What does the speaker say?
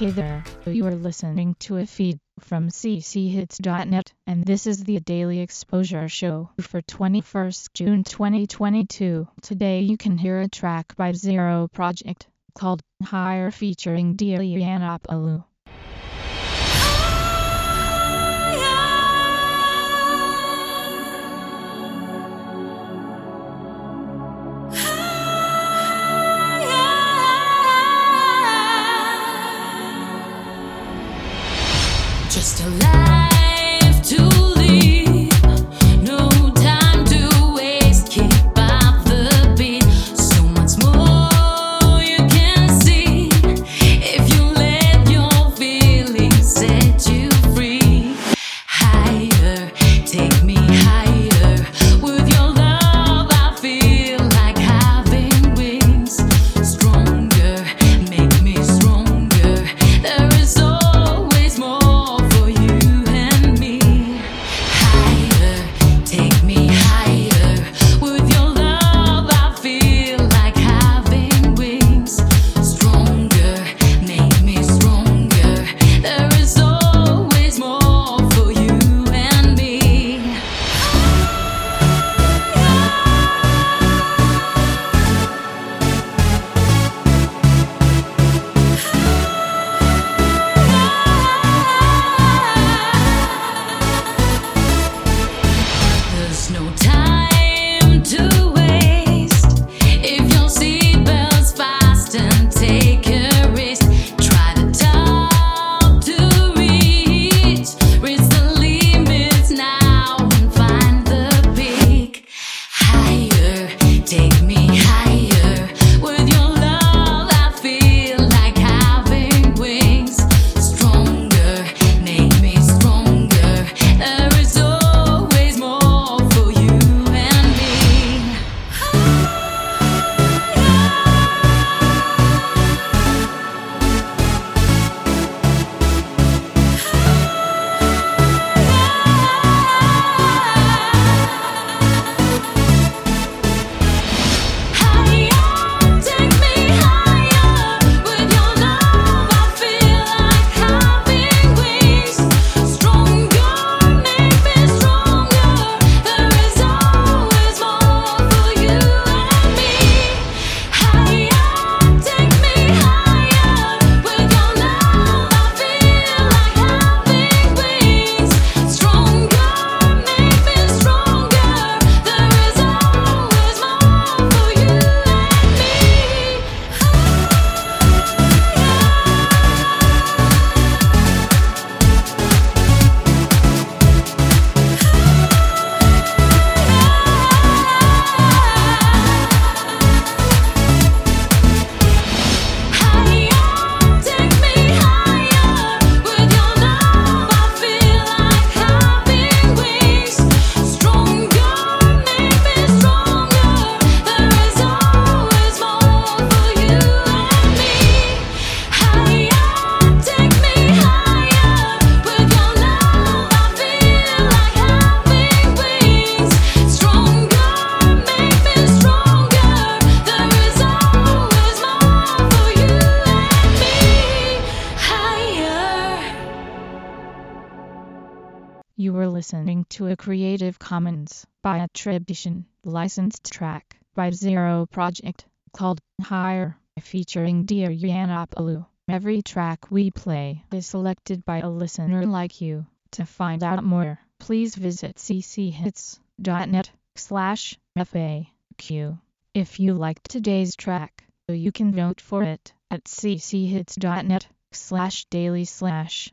Hey there, you are listening to a feed from cchits.net, and this is the Daily Exposure Show for 21st June 2022. Today you can hear a track by Zero Project called Higher featuring Dianapalu. Just life to take me were listening to a Creative Commons by attribution licensed track by Zero Project called Higher featuring Dianapalu. Every track we play is selected by a listener like you. To find out more, please visit cchits.net slash FAQ. If you liked today's track, you can vote for it at cchits.net slash daily slash